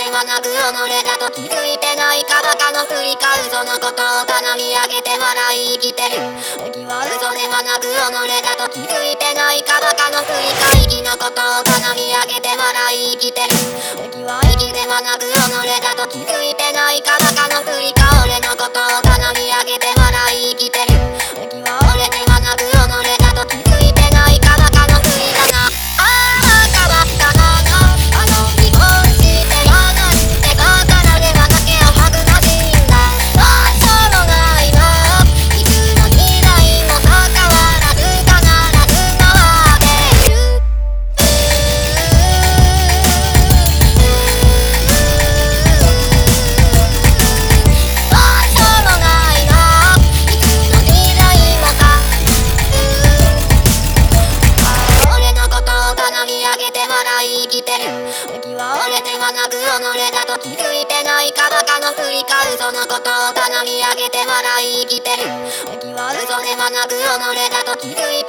はなく己だと気づいてないかバカの振り返うそのことを棚に上げて笑い生きてる敵は嘘ではなく己だと気づいてないかバカの振り返り。のことを棚に上げてはなく己だと気づいてないかバカの振り返るそのことを棚に上げて笑い生きてる。敵は嘘ではなく己だと気づい